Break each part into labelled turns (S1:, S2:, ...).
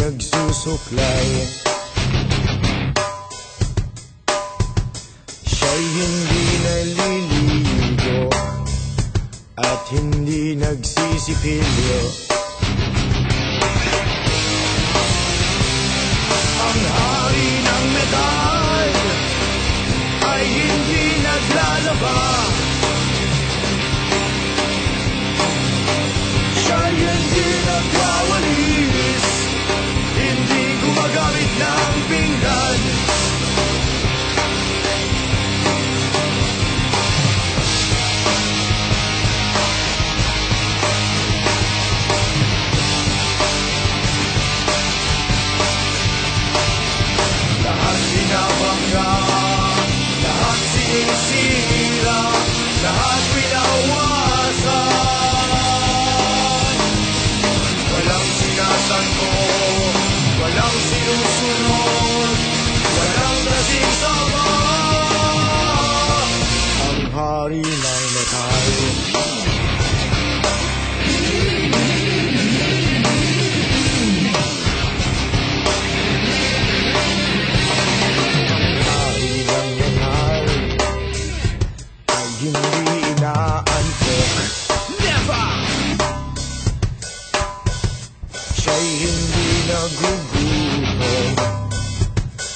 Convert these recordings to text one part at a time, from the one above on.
S1: nagsusuklay. Siya'y hindi naliligo At hindi nagsisipilyo. Ang hari ng metal Ay hindi naglalaba Siya'y hindi nagugutom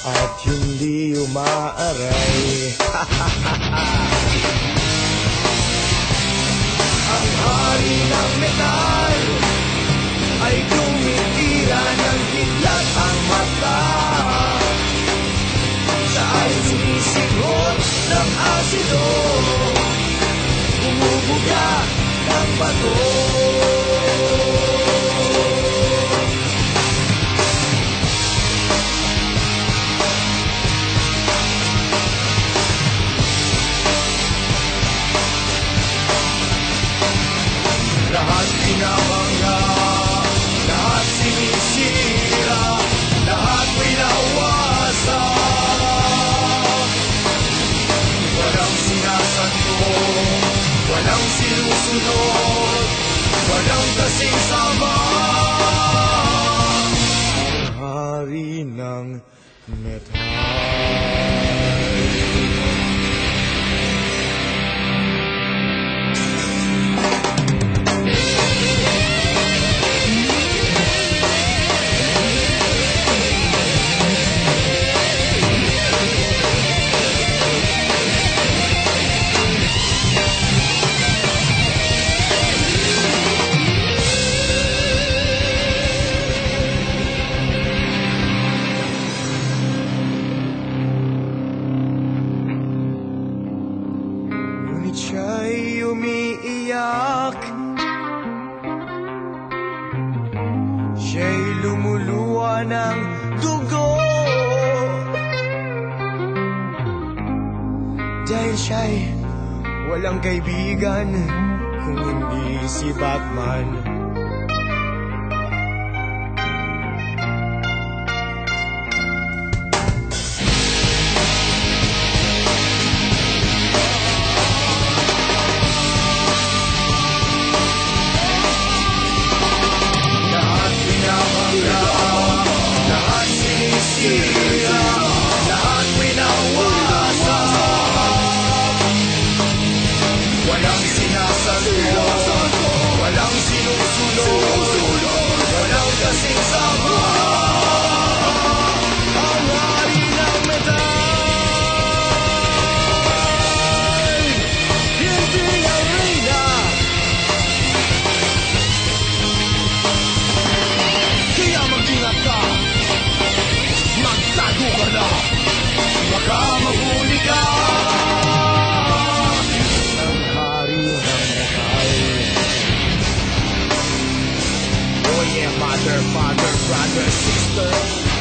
S1: At hindi umaaray. Ang hari ng metal Ay tumitira ng kidlat ang mata. Siya ay sumisigot ng asido Bumubuga ng bato sinusunod Walang kasing sama hari ng metal umiiyak Siya'y lumuluwa ng dugo. Dahil siya'y walang kaibigan Kung hindi si Batman see mother, father, brother, sister